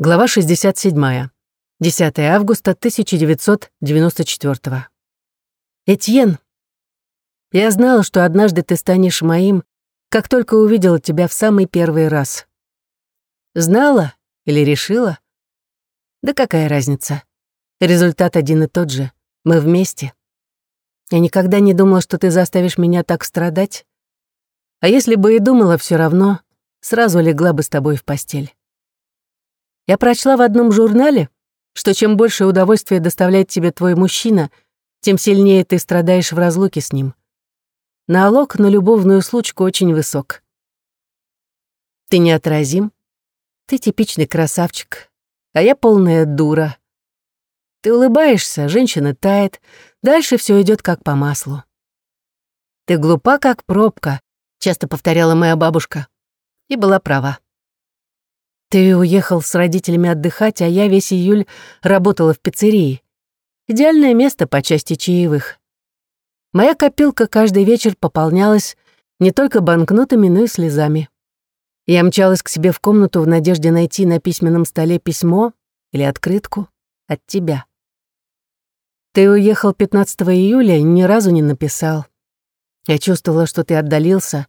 Глава 67. 10 августа 1994. Этьен, я знала, что однажды ты станешь моим, как только увидела тебя в самый первый раз. Знала или решила? Да какая разница? Результат один и тот же. Мы вместе. Я никогда не думала, что ты заставишь меня так страдать. А если бы и думала, все равно сразу легла бы с тобой в постель. Я прочла в одном журнале, что чем больше удовольствия доставляет тебе твой мужчина, тем сильнее ты страдаешь в разлуке с ним. Налог на любовную случку очень высок. Ты неотразим. Ты типичный красавчик, а я полная дура. Ты улыбаешься, женщина тает, дальше все идет как по маслу. Ты глупа, как пробка, часто повторяла моя бабушка, и была права. Ты уехал с родителями отдыхать, а я весь июль работала в пиццерии. Идеальное место по части чаевых. Моя копилка каждый вечер пополнялась не только банкнотами, но и слезами. Я мчалась к себе в комнату в надежде найти на письменном столе письмо или открытку от тебя. Ты уехал 15 июля и ни разу не написал. Я чувствовала, что ты отдалился,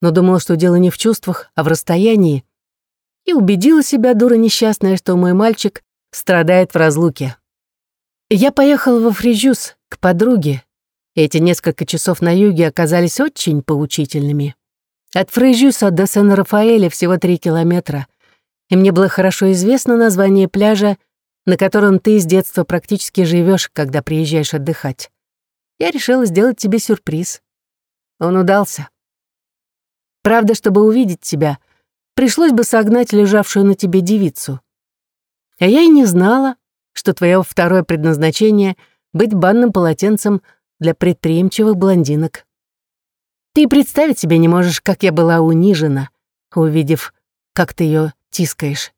но думала, что дело не в чувствах, а в расстоянии, и убедила себя, дура несчастная, что мой мальчик страдает в разлуке. Я поехала во Фрижюс к подруге. Эти несколько часов на юге оказались очень поучительными. От Фрижюса до Сен-Рафаэля всего три километра, и мне было хорошо известно название пляжа, на котором ты с детства практически живешь, когда приезжаешь отдыхать. Я решила сделать тебе сюрприз. Он удался. Правда, чтобы увидеть тебя, пришлось бы согнать лежавшую на тебе девицу. А я и не знала, что твое второе предназначение — быть банным полотенцем для предприимчивых блондинок. Ты представить себе не можешь, как я была унижена, увидев, как ты ее тискаешь.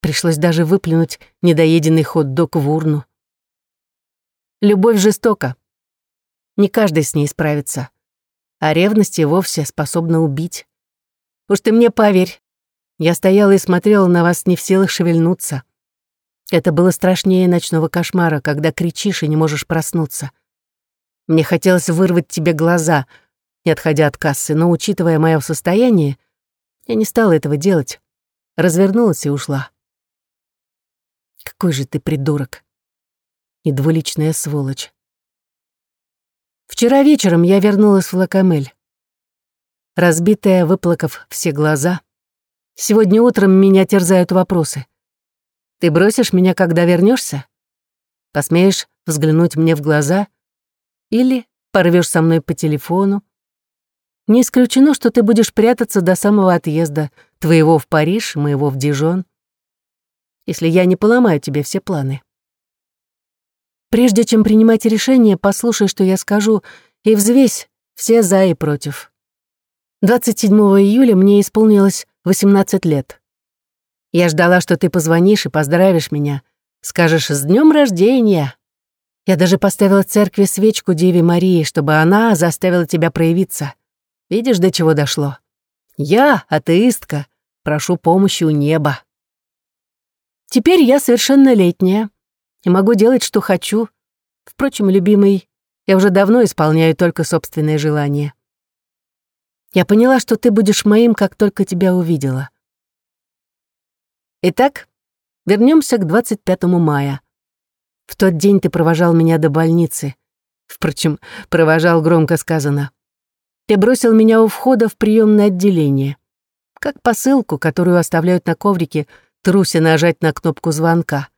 Пришлось даже выплюнуть недоеденный хот-дог в урну. Любовь жестока. Не каждый с ней справится. А ревность и вовсе способна убить. Уж ты мне поверь. Я стояла и смотрела на вас не в силах шевельнуться. Это было страшнее ночного кошмара, когда кричишь и не можешь проснуться. Мне хотелось вырвать тебе глаза, не отходя от кассы, но, учитывая мое состояние, я не стала этого делать. Развернулась и ушла. Какой же ты придурок. И двуличная сволочь. Вчера вечером я вернулась в Лакамель разбитая, выплакав все глаза. Сегодня утром меня терзают вопросы. Ты бросишь меня, когда вернешься? Посмеешь взглянуть мне в глаза? Или порвешь со мной по телефону? Не исключено, что ты будешь прятаться до самого отъезда, твоего в Париж, моего в Дижон, если я не поломаю тебе все планы. Прежде чем принимать решение, послушай, что я скажу, и взвесь все за и против. 27 июля мне исполнилось 18 лет. Я ждала, что ты позвонишь и поздравишь меня. Скажешь «С днем рождения!» Я даже поставила в церкви свечку Деве Марии, чтобы она заставила тебя проявиться. Видишь, до чего дошло? Я, атеистка, прошу помощи у неба. Теперь я совершеннолетняя и могу делать, что хочу. Впрочем, любимый, я уже давно исполняю только собственные желания. Я поняла, что ты будешь моим, как только тебя увидела. Итак, вернемся к 25 мая. В тот день ты провожал меня до больницы. Впрочем, провожал громко сказано. Ты бросил меня у входа в приемное отделение. Как посылку, которую оставляют на коврике, труся нажать на кнопку звонка.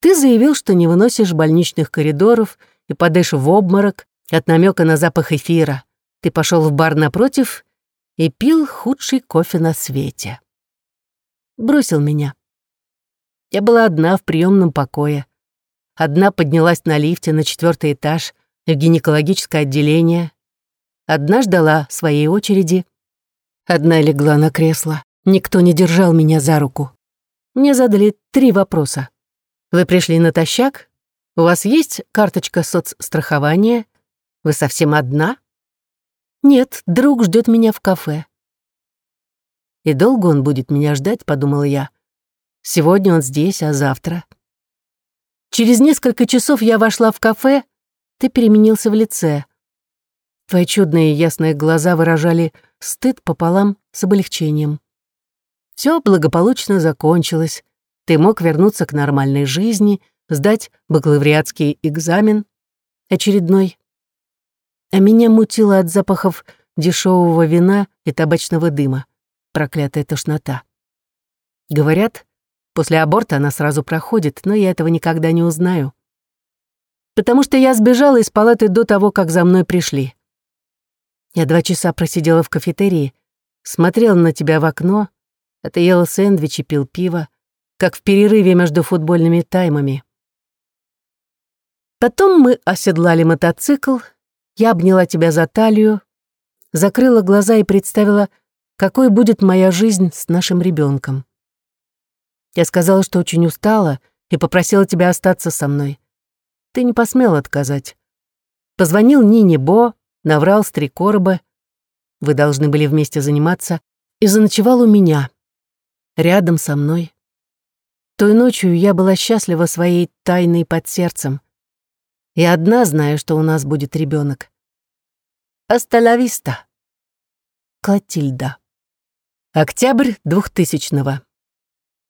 Ты заявил, что не выносишь больничных коридоров и падаешь в обморок от намека на запах эфира. Ты пошел в бар напротив и пил худший кофе на свете. Бросил меня. Я была одна в приемном покое. Одна поднялась на лифте на четвертый этаж в гинекологическое отделение. Одна ждала своей очереди. Одна легла на кресло. Никто не держал меня за руку. Мне задали три вопроса. Вы пришли натощак? У вас есть карточка соцстрахования? Вы совсем одна? Нет, друг ждет меня в кафе. И долго он будет меня ждать, подумала я. Сегодня он здесь, а завтра. Через несколько часов я вошла в кафе, ты переменился в лице. Твои чудные ясные глаза выражали стыд пополам с облегчением. Все благополучно закончилось. Ты мог вернуться к нормальной жизни, сдать бакалавриатский экзамен, очередной. А меня мутило от запахов дешевого вина и табачного дыма. Проклятая тошнота. Говорят, после аборта она сразу проходит, но я этого никогда не узнаю. Потому что я сбежала из палаты до того, как за мной пришли. Я два часа просидела в кафетерии, смотрела на тебя в окно, а ты ела сэндвичи, пил пиво, как в перерыве между футбольными таймами. Потом мы оседлали мотоцикл, я обняла тебя за талию, закрыла глаза и представила, какой будет моя жизнь с нашим ребенком. Я сказала, что очень устала, и попросила тебя остаться со мной. Ты не посмел отказать. Позвонил Нине Бо, наврал с три короба. Вы должны были вместе заниматься. И заночевал у меня. Рядом со мной. Той ночью я была счастлива своей тайной под сердцем. И одна знаю, что у нас будет ребенок. Асталависта. Клотильда. Октябрь двухтысячного.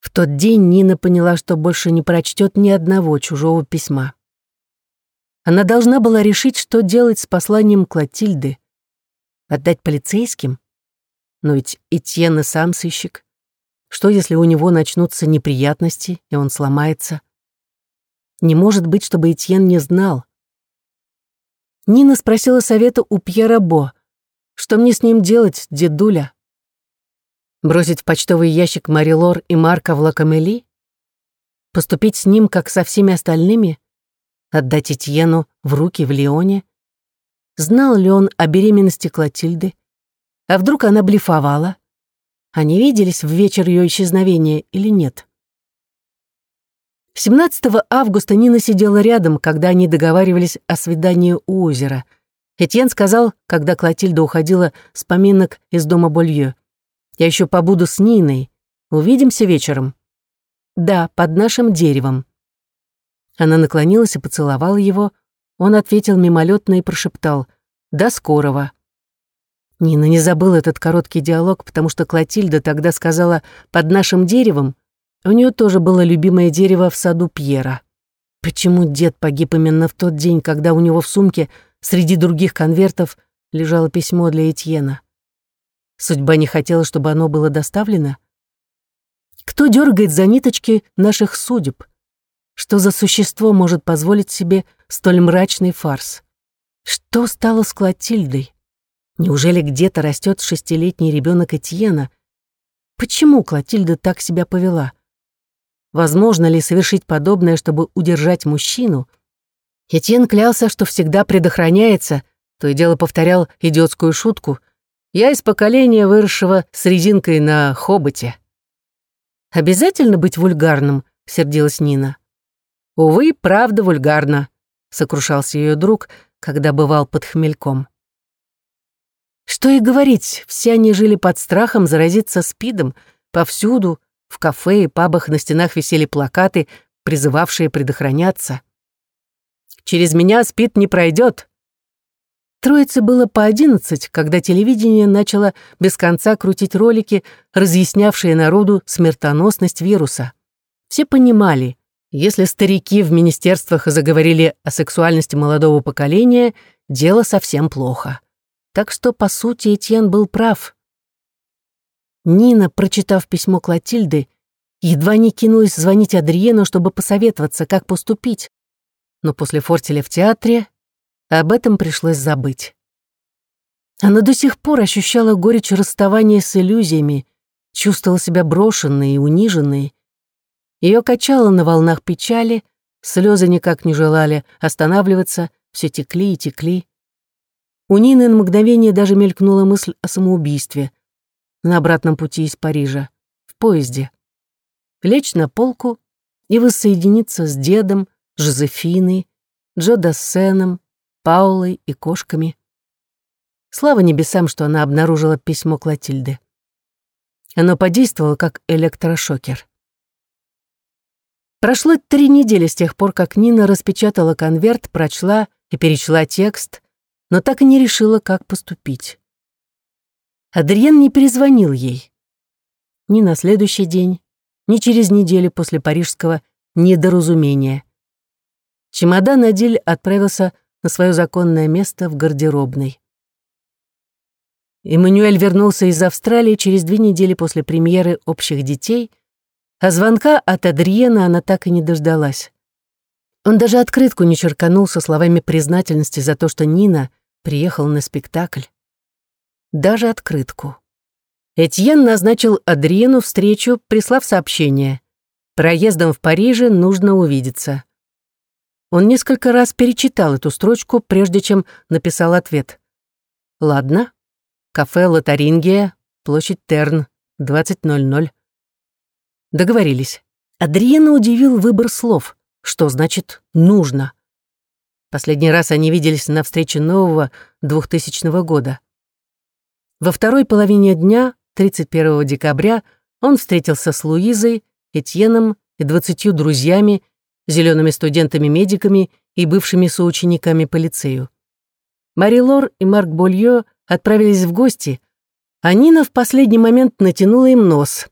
В тот день Нина поняла, что больше не прочтет ни одного чужого письма. Она должна была решить, что делать с посланием Клотильды. Отдать полицейским? Но ведь Этьен и сам сыщик. Что, если у него начнутся неприятности, и он сломается? Не может быть, чтобы Этьен не знал. Нина спросила совета у Пьера Бо. Что мне с ним делать, дедуля? Бросить в почтовый ящик Марилор и Марка в Лакамели? Поступить с ним, как со всеми остальными? Отдать Этьену в руки в Лионе? Знал ли он о беременности Клотильды? А вдруг она блефовала? Они виделись в вечер ее исчезновения или нет? 17 августа Нина сидела рядом, когда они договаривались о свидании у озера. Этьен сказал, когда Клотильда уходила с поминок из дома Болье. «Я еще побуду с Ниной. Увидимся вечером». «Да, под нашим деревом». Она наклонилась и поцеловала его. Он ответил мимолетно и прошептал «До скорого». Нина не забыла этот короткий диалог, потому что Клотильда тогда сказала «под нашим деревом». У нее тоже было любимое дерево в саду Пьера. Почему дед погиб именно в тот день, когда у него в сумке среди других конвертов лежало письмо для Этьена? Судьба не хотела, чтобы оно было доставлено? Кто дергает за ниточки наших судеб? Что за существо может позволить себе столь мрачный фарс? Что стало с Клотильдой? Неужели где-то растет шестилетний ребенок Этьена? Почему Клотильда так себя повела? Возможно ли совершить подобное, чтобы удержать мужчину? Этьен клялся, что всегда предохраняется, то и дело повторял идиотскую шутку. «Я из поколения, выросшего с резинкой на хоботе». «Обязательно быть вульгарным?» — сердилась Нина. «Увы, правда вульгарна», — сокрушался ее друг, когда бывал под хмельком. Что и говорить, все они жили под страхом заразиться спидом. Повсюду, в кафе и пабах на стенах висели плакаты, призывавшие предохраняться. «Через меня спид не пройдет», Троице было по одиннадцать, когда телевидение начало без конца крутить ролики, разъяснявшие народу смертоносность вируса. Все понимали, если старики в министерствах заговорили о сексуальности молодого поколения, дело совсем плохо. Так что, по сути, Этьен был прав. Нина, прочитав письмо Клотильды, едва не кинулась звонить Адриену, чтобы посоветоваться, как поступить. Но после фортеля в театре об этом пришлось забыть. Она до сих пор ощущала горечь расставания с иллюзиями, чувствовала себя брошенной и униженной, ее качало на волнах печали, слезы никак не желали останавливаться, все текли и текли. У Нины на мгновение даже мелькнула мысль о самоубийстве на обратном пути из Парижа, в поезде. Лечь на полку и воссоединиться с дедом, Жозефиной, Джо Дассеном, Паулой и кошками. Слава небесам, что она обнаружила письмо Клотильды. Оно подействовало как электрошокер. Прошло три недели с тех пор, как Нина распечатала конверт, прочла и перечла текст, но так и не решила, как поступить. Адриен не перезвонил ей. Ни на следующий день, ни через неделю после парижского недоразумения. Чемодан Адиль отправился на свое законное место в гардеробной. Эммануэль вернулся из Австралии через две недели после премьеры «Общих детей», а звонка от Адриена она так и не дождалась. Он даже открытку не черканул со словами признательности за то, что Нина приехала на спектакль. Даже открытку. Этьен назначил Адриену встречу, прислав сообщение. «Проездом в Париже нужно увидеться». Он несколько раз перечитал эту строчку, прежде чем написал ответ. «Ладно. Кафе Лотарингия, площадь Терн, 20.00». Договорились. Адриена удивил выбор слов. Что значит «нужно»? Последний раз они виделись на встрече нового 2000 года. Во второй половине дня, 31 декабря, он встретился с Луизой, Этьеном и двадцатью друзьями зелеными студентами-медиками и бывшими соучениками по лицею. Мари Лор и Марк Больё отправились в гости, а Нина в последний момент натянула им нос.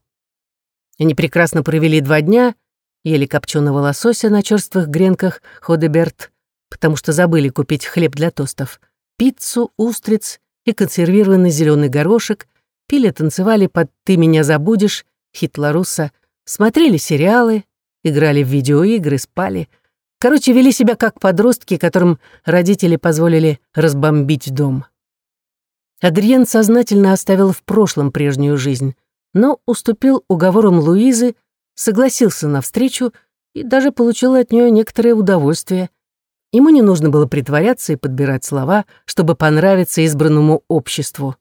Они прекрасно провели два дня, ели копченого лосося на черствых гренках Ходеберт, потому что забыли купить хлеб для тостов, пиццу, устриц и консервированный зеленый горошек, пили, танцевали под «Ты меня забудешь», Хитлоруса, смотрели сериалы, играли в видеоигры, спали. Короче, вели себя как подростки, которым родители позволили разбомбить дом. Адриен сознательно оставил в прошлом прежнюю жизнь, но уступил уговорам Луизы, согласился на встречу и даже получил от нее некоторое удовольствие. Ему не нужно было притворяться и подбирать слова, чтобы понравиться избранному обществу.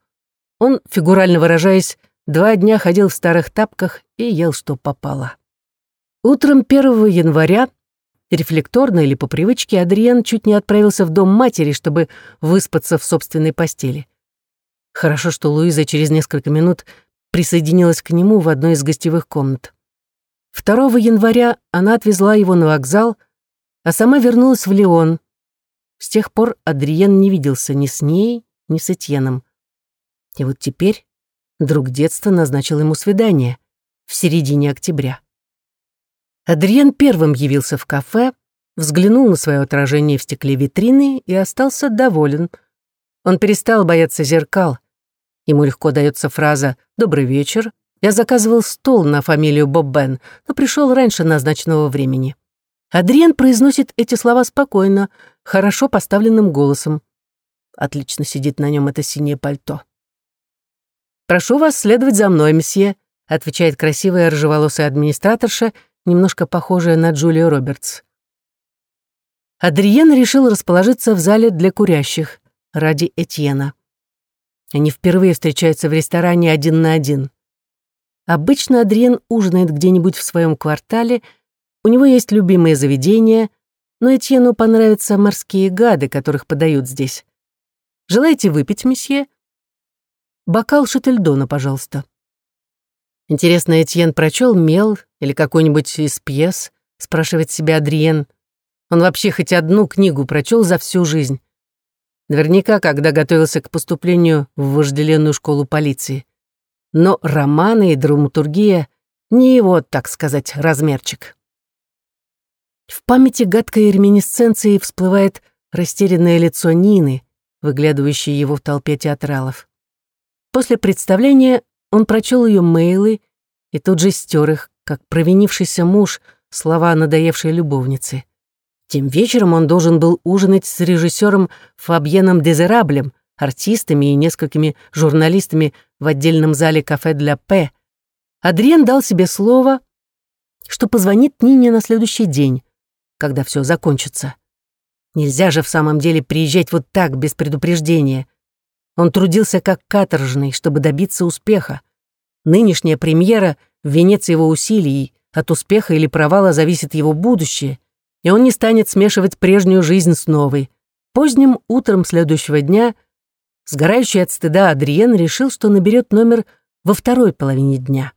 Он, фигурально выражаясь, два дня ходил в старых тапках и ел, что попало. Утром 1 января, рефлекторно или по привычке, Адриан чуть не отправился в дом матери, чтобы выспаться в собственной постели. Хорошо, что Луиза через несколько минут присоединилась к нему в одной из гостевых комнат. 2 января она отвезла его на вокзал, а сама вернулась в Лион. С тех пор Адриен не виделся ни с ней, ни с Этьеном. И вот теперь друг детства назначил ему свидание в середине октября. Адриен первым явился в кафе, взглянул на свое отражение в стекле витрины и остался доволен. Он перестал бояться зеркал. Ему легко дается фраза «Добрый вечер». Я заказывал стол на фамилию Боббен, но пришел раньше назначенного времени. Адриен произносит эти слова спокойно, хорошо поставленным голосом. Отлично сидит на нем это синее пальто. «Прошу вас следовать за мной, месье», отвечает красивая рыжеволосая администраторша немножко похожая на Джулию Робертс. Адриен решил расположиться в зале для курящих ради Этьена. Они впервые встречаются в ресторане один на один. Обычно Адриен ужинает где-нибудь в своем квартале, у него есть любимые заведения, но Этьену понравятся морские гады, которых подают здесь. Желаете выпить, месье? Бокал Шательдона, пожалуйста. Интересно, Этьен прочел «Мел» или какой-нибудь из пьес, спрашивает себя Адриен. Он вообще хоть одну книгу прочел за всю жизнь. Наверняка, когда готовился к поступлению в вожделенную школу полиции. Но романы и драматургия — не его, так сказать, размерчик. В памяти гадкой реминисценции всплывает растерянное лицо Нины, выглядывающее его в толпе театралов. После представления он прочел ее мейлы и тут же стер их, как провинившийся муж, слова надоевшей любовницы. Тем вечером он должен был ужинать с режиссером Фабьеном Дезераблем, артистами и несколькими журналистами в отдельном зале кафе для П. Адриен дал себе слово, что позвонит Нине на следующий день, когда все закончится. Нельзя же в самом деле приезжать вот так, без предупреждения. Он трудился как каторжный, чтобы добиться успеха. Нынешняя премьера — венец его усилий, от успеха или провала зависит его будущее, и он не станет смешивать прежнюю жизнь с новой. Поздним утром следующего дня сгорающий от стыда Адриен решил, что наберет номер во второй половине дня.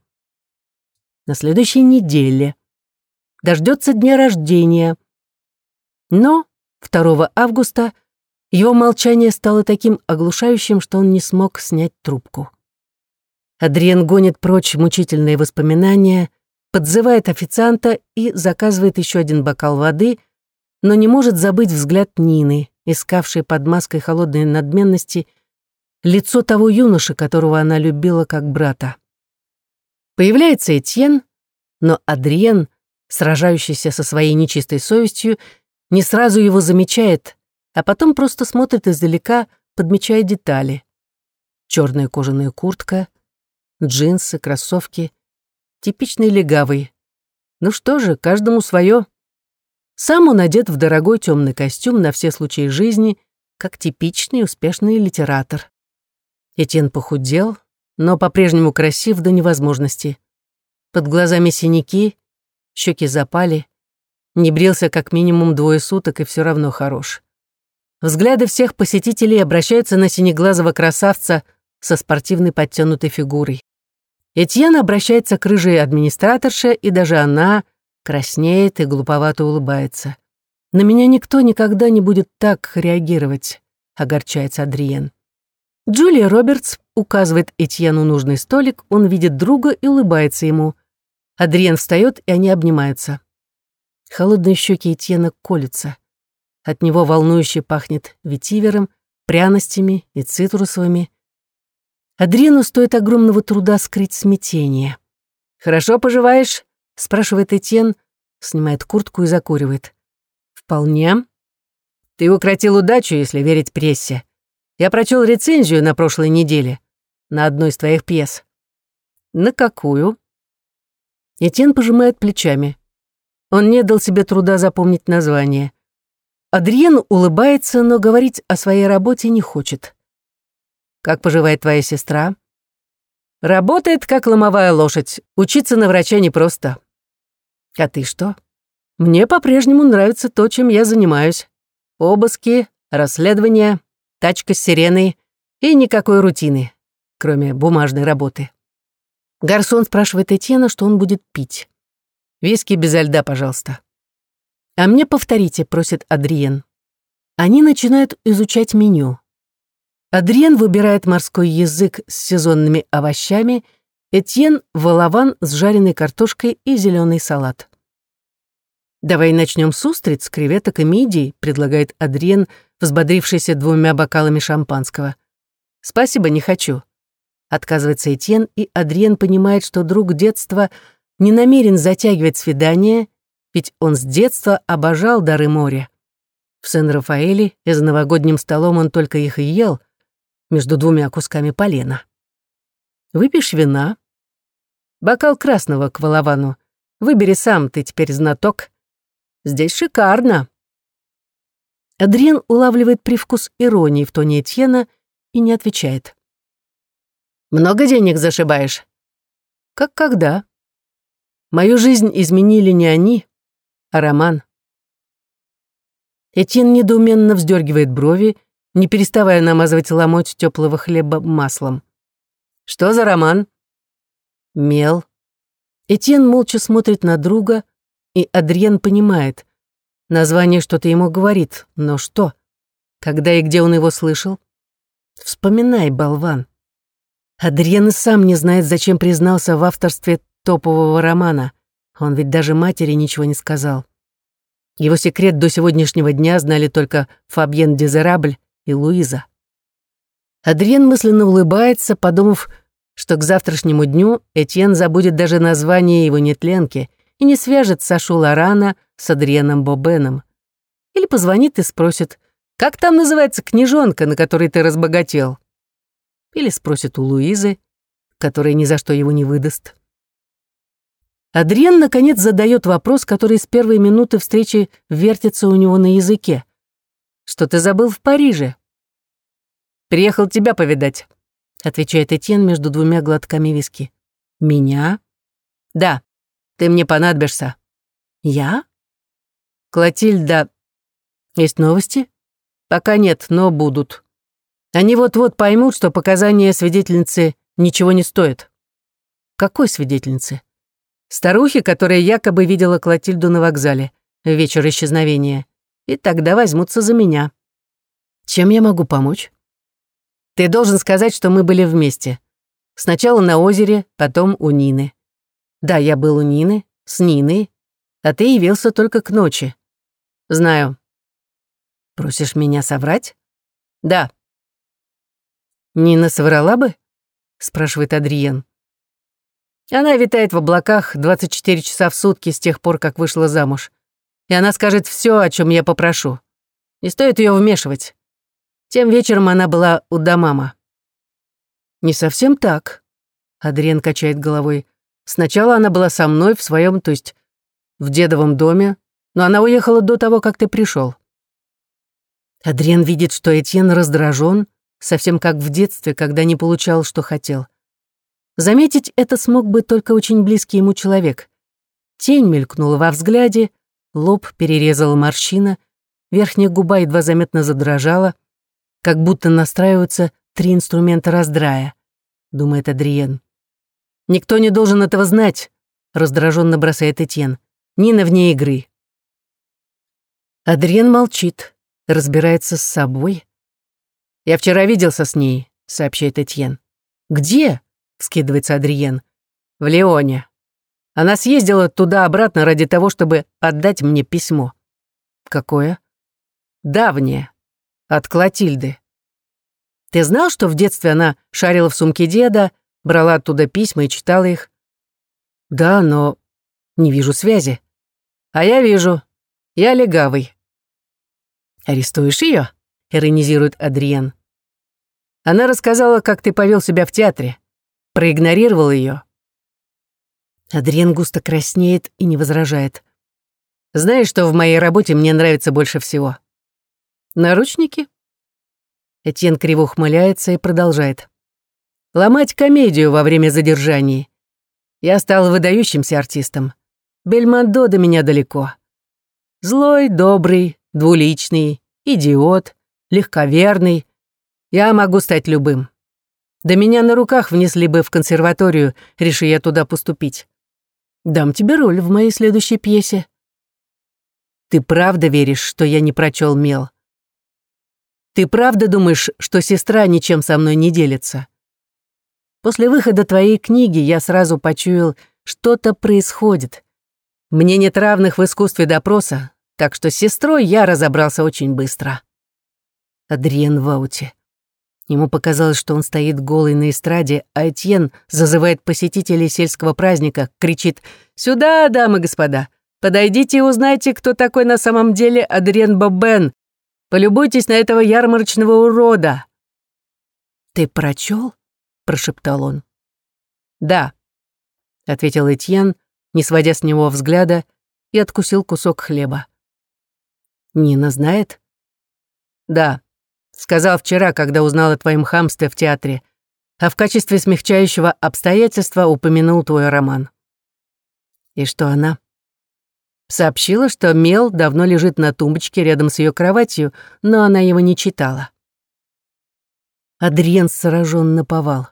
На следующей неделе. Дождется дня рождения. Но 2 августа его молчание стало таким оглушающим, что он не смог снять трубку. Адриен гонит прочь мучительные воспоминания, подзывает официанта и заказывает еще один бокал воды, но не может забыть взгляд Нины, искавшей под маской холодной надменности лицо того юноши, которого она любила как брата. Появляется Этьен, но Адриен, сражающийся со своей нечистой совестью, не сразу его замечает, а потом просто смотрит издалека, подмечая детали. Черная кожаная куртка, джинсы, кроссовки. Типичный легавый. Ну что же, каждому свое. Сам он одет в дорогой темный костюм на все случаи жизни, как типичный успешный литератор. Этьен похудел, но по-прежнему красив до невозможности. Под глазами синяки, щеки запали. Не брился как минимум двое суток и все равно хорош. Взгляды всех посетителей обращаются на синеглазого красавца со спортивной подтянутой фигурой. Этьен обращается к рыжей администраторше, и даже она краснеет и глуповато улыбается. «На меня никто никогда не будет так реагировать», — огорчается Адриен. Джулия Робертс указывает Этьену нужный столик, он видит друга и улыбается ему. Адриен встает, и они обнимаются. Холодные щеки Этьена колются. От него волнующе пахнет ветивером, пряностями и цитрусовыми. Адриену стоит огромного труда скрыть смятение. «Хорошо поживаешь?» — спрашивает Этьен, снимает куртку и закуривает. «Вполне. Ты укротил удачу, если верить прессе. Я прочел рецензию на прошлой неделе на одной из твоих пьес. На какую? Этьен пожимает плечами. Он не дал себе труда запомнить название. Адриен улыбается, но говорить о своей работе не хочет. Как поживает твоя сестра? Работает, как ломовая лошадь. Учиться на врача непросто. А ты что? Мне по-прежнему нравится то, чем я занимаюсь. Обыски, расследования, тачка с сиреной и никакой рутины, кроме бумажной работы. Гарсон спрашивает Этьена, что он будет пить. «Виски без льда, пожалуйста». «А мне повторите», — просит Адриен. Они начинают изучать меню. Адриен выбирает морской язык с сезонными овощами, Этьен — волован с жареной картошкой и зеленый салат. «Давай начнем с устриц, креветок и мидий», — предлагает Адриен, взбодрившийся двумя бокалами шампанского. «Спасибо, не хочу». Отказывается Этьен, и Адриен понимает, что друг детства не намерен затягивать свидание, ведь он с детства обожал дары моря. В Сен-Рафаэле и за новогодним столом он только их и ел, между двумя кусками полена. «Выпьешь вина?» «Бокал красного к воловану. Выбери сам, ты теперь знаток», Здесь шикарно». Адриен улавливает привкус иронии в тоне Этьена и не отвечает. «Много денег зашибаешь?» «Как когда?» «Мою жизнь изменили не они, а роман». Этьен недоуменно вздергивает брови, не переставая намазывать ломоть теплого хлеба маслом. «Что за роман?» «Мел». Этьен молча смотрит на друга, и Адриен понимает. Название что-то ему говорит, но что? Когда и где он его слышал? Вспоминай, болван. Адриен и сам не знает, зачем признался в авторстве топового романа. Он ведь даже матери ничего не сказал. Его секрет до сегодняшнего дня знали только Фабьен Дезерабль и Луиза. Адриен мысленно улыбается, подумав, что к завтрашнему дню Этьен забудет даже название его нетленки и не свяжет Сашу Лорана с Адрианом Бобеном. Или позвонит и спросит, как там называется книжонка, на которой ты разбогател? Или спросит у Луизы, которая ни за что его не выдаст. Адриан, наконец, задает вопрос, который с первой минуты встречи вертится у него на языке. «Что ты забыл в Париже?» «Приехал тебя повидать», — отвечает Этьен между двумя глотками виски. «Меня?» «Да. Ты мне понадобишься». «Я?» «Клотильда...» «Есть новости?» «Пока нет, но будут. Они вот-вот поймут, что показания свидетельницы ничего не стоят». «Какой свидетельницы?» Старухи, которая якобы видела Клотильду на вокзале в вечер исчезновения. И тогда возьмутся за меня. Чем я могу помочь? Ты должен сказать, что мы были вместе. Сначала на озере, потом у Нины. Да, я был у Нины, с Ниной, а ты явился только к ночи. Знаю. Просишь меня соврать? Да. Нина соврала бы? Спрашивает Адриен. Она витает в облаках 24 часа в сутки с тех пор, как вышла замуж. И она скажет все, о чем я попрошу. Не стоит ее вмешивать. Тем вечером она была у Дамама. «Не совсем так», — Адриен качает головой. «Сначала она была со мной в своем, то есть в дедовом доме, но она уехала до того, как ты пришел. Адриен видит, что Этьен раздражен, совсем как в детстве, когда не получал, что хотел. Заметить это смог бы только очень близкий ему человек. Тень мелькнула во взгляде, лоб перерезала морщина, верхняя губа едва заметно задрожала — как будто настраиваются три инструмента раздрая, думает Адриен. Никто не должен этого знать, раздраженно бросает Этьен. Нина вне игры. Адриен молчит, разбирается с собой. «Я вчера виделся с ней», — сообщает Этьен. «Где?» — вскидывается Адриен. «В Леоне. Она съездила туда-обратно ради того, чтобы отдать мне письмо». «Какое?» «Давнее. От Клотильды. Ты знал, что в детстве она шарила в сумке деда, брала оттуда письма и читала их? Да, но не вижу связи. А я вижу. Я легавый. Арестуешь ее? Иронизирует Адриен. Она рассказала, как ты повел себя в театре. Проигнорировал ее. Адриен густо краснеет и не возражает. Знаешь, что в моей работе мне нравится больше всего? Наручники? Этьен криво ухмыляется и продолжает. Ломать комедию во время задержаний. Я стал выдающимся артистом. Бельмондо до меня далеко. Злой, добрый, двуличный, идиот, легковерный. Я могу стать любым. Да меня на руках внесли бы в консерваторию, реши я туда поступить. Дам тебе роль в моей следующей пьесе. Ты правда веришь, что я не прочел мел? Ты правда думаешь, что сестра ничем со мной не делится? После выхода твоей книги я сразу почуял, что-то происходит. Мне нет равных в искусстве допроса, так что с сестрой я разобрался очень быстро. Адриен Ваути. Ему показалось, что он стоит голый на эстраде, а Этьен зазывает посетителей сельского праздника, кричит «Сюда, дамы и господа! Подойдите и узнайте, кто такой на самом деле Адриен Бобен, Полюбуйтесь на этого ярмарочного урода!» «Ты прочел?» — прошептал он. «Да», — ответил Этьен, не сводя с него взгляда, и откусил кусок хлеба. «Нина знает?» «Да», — сказал вчера, когда узнал о твоем хамстве в театре, а в качестве смягчающего обстоятельства упомянул твой роман. «И что она?» Сообщила, что мел давно лежит на тумбочке рядом с ее кроватью, но она его не читала. Адриен сражен наповал.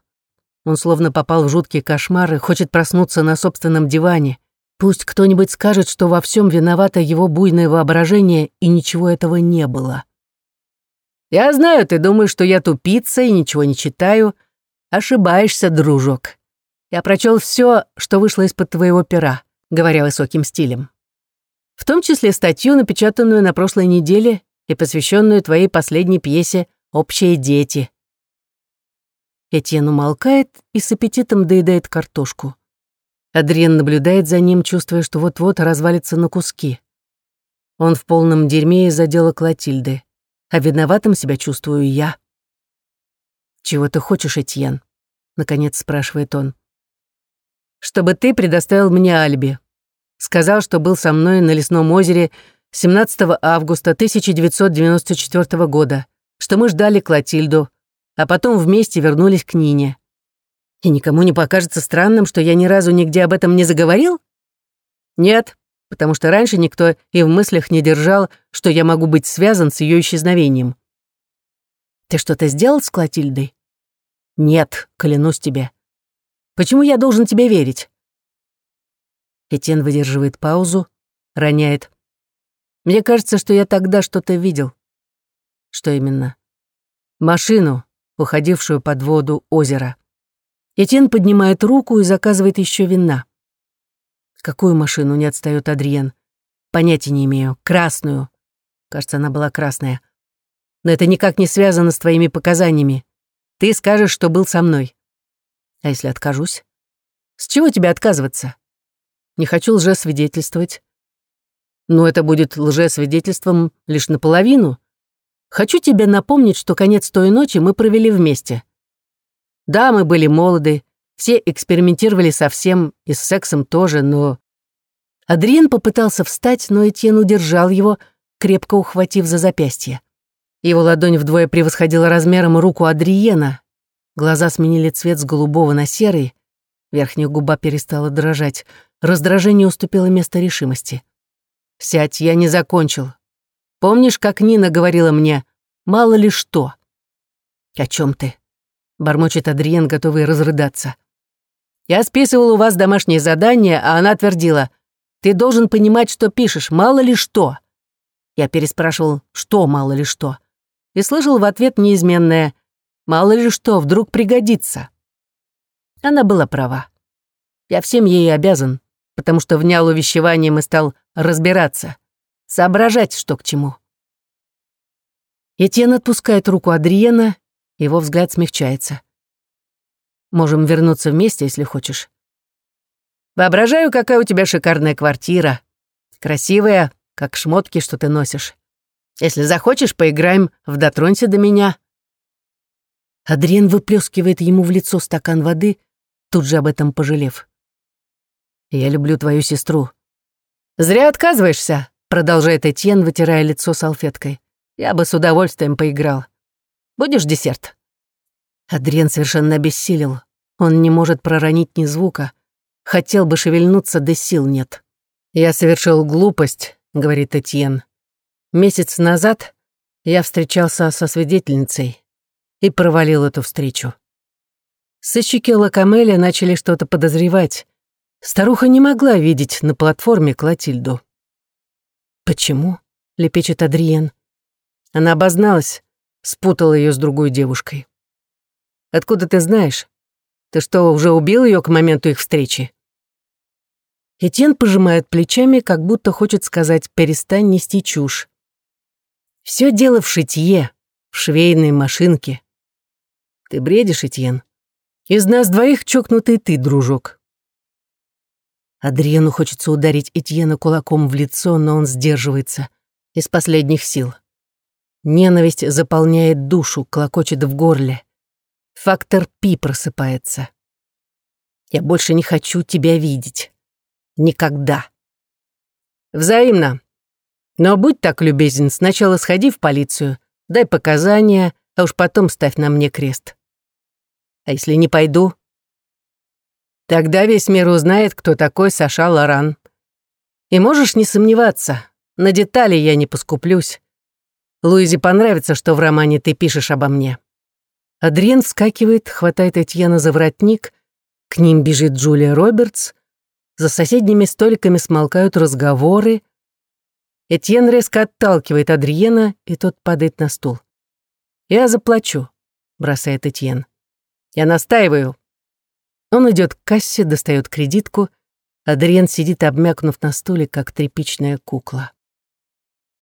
Он словно попал в жуткий кошмар и хочет проснуться на собственном диване. Пусть кто-нибудь скажет, что во всем виновато его буйное воображение, и ничего этого не было. «Я знаю, ты думаешь, что я тупица и ничего не читаю. Ошибаешься, дружок. Я прочел все, что вышло из-под твоего пера», говоря высоким стилем в том числе статью, напечатанную на прошлой неделе и посвященную твоей последней пьесе «Общие дети». Этьен умолкает и с аппетитом доедает картошку. Адриен наблюдает за ним, чувствуя, что вот-вот развалится на куски. Он в полном дерьме из-за дела Клотильды, а виноватым себя чувствую я. «Чего ты хочешь, Этьен?» — наконец спрашивает он. «Чтобы ты предоставил мне алиби», Сказал, что был со мной на лесном озере 17 августа 1994 года, что мы ждали Клотильду, а потом вместе вернулись к Нине. И никому не покажется странным, что я ни разу нигде об этом не заговорил? Нет, потому что раньше никто и в мыслях не держал, что я могу быть связан с ее исчезновением. Ты что-то сделал с Клотильдой? Нет, клянусь тебе. Почему я должен тебе верить? Этьен выдерживает паузу, роняет. Мне кажется, что я тогда что-то видел. Что именно? Машину, уходившую под воду озера. Этьен поднимает руку и заказывает еще вина. Какую машину не отстает Адриен? Понятия не имею. Красную. Кажется, она была красная. Но это никак не связано с твоими показаниями. Ты скажешь, что был со мной. А если откажусь? С чего тебе отказываться? Не хочу лжесвидетельствовать. Но это будет лжесвидетельством лишь наполовину. Хочу тебе напомнить, что конец той ночи мы провели вместе. Да, мы были молоды, все экспериментировали со всем, и с сексом тоже, но... Адриен попытался встать, но Этьен удержал его, крепко ухватив за запястье. Его ладонь вдвое превосходила размером руку Адриена. Глаза сменили цвет с голубого на серый. Верхняя губа перестала дрожать. Раздражение уступило место решимости. «Сядь, я не закончил. Помнишь, как Нина говорила мне, мало ли что?» «О чем ты?» — бормочет Адриен, готовый разрыдаться. «Я списывал у вас домашнее задание, а она твердила, ты должен понимать, что пишешь, мало ли что». Я переспрашивал, что мало ли что, и слышал в ответ неизменное «мало ли что, вдруг пригодится». Она была права. Я всем ей обязан, потому что внял увещеванием и стал разбираться, соображать, что к чему. Этьен отпускает руку Адриена, его взгляд смягчается. Можем вернуться вместе, если хочешь. Воображаю, какая у тебя шикарная квартира. Красивая, как шмотки, что ты носишь. Если захочешь, поиграем в «Дотронься до меня». Адриен выплескивает ему в лицо стакан воды, тут же об этом пожалев. «Я люблю твою сестру». «Зря отказываешься», — продолжает Этьен, вытирая лицо салфеткой. «Я бы с удовольствием поиграл. Будешь десерт?» Адриен совершенно обессилел. Он не может проронить ни звука. Хотел бы шевельнуться, да сил нет. «Я совершил глупость», — говорит Этьен. «Месяц назад я встречался со свидетельницей и провалил эту встречу. Сыщики Лакамеля начали что-то подозревать. Старуха не могла видеть на платформе Клотильду. «Почему?» — лепечет Адриен. Она обозналась, спутала ее с другой девушкой. «Откуда ты знаешь? Ты что, уже убил ее к моменту их встречи?» Этьен пожимает плечами, как будто хочет сказать «перестань нести чушь». Все дело в шитье, в швейной машинке. Ты бредишь, Этьен? Из нас двоих чокнутый ты, дружок. Адриену хочется ударить Этьена кулаком в лицо, но он сдерживается из последних сил. Ненависть заполняет душу, клокочет в горле. Фактор Пи просыпается. Я больше не хочу тебя видеть. Никогда. Взаимно. Но будь так любезен, сначала сходи в полицию, дай показания, а уж потом ставь на мне крест. А если не пойду? Тогда весь мир узнает, кто такой Саша Лоран. И можешь не сомневаться, на детали я не поскуплюсь. Луизе понравится, что в романе ты пишешь обо мне. Адриен вскакивает, хватает Этьена за воротник, к ним бежит Джулия Робертс, за соседними столиками смолкают разговоры. Этьен резко отталкивает Адриена, и тот падает на стул. «Я заплачу», — бросает Этьен. Я настаиваю». Он идет к кассе, достает кредитку. Адриен сидит, обмякнув на стуле, как тряпичная кукла.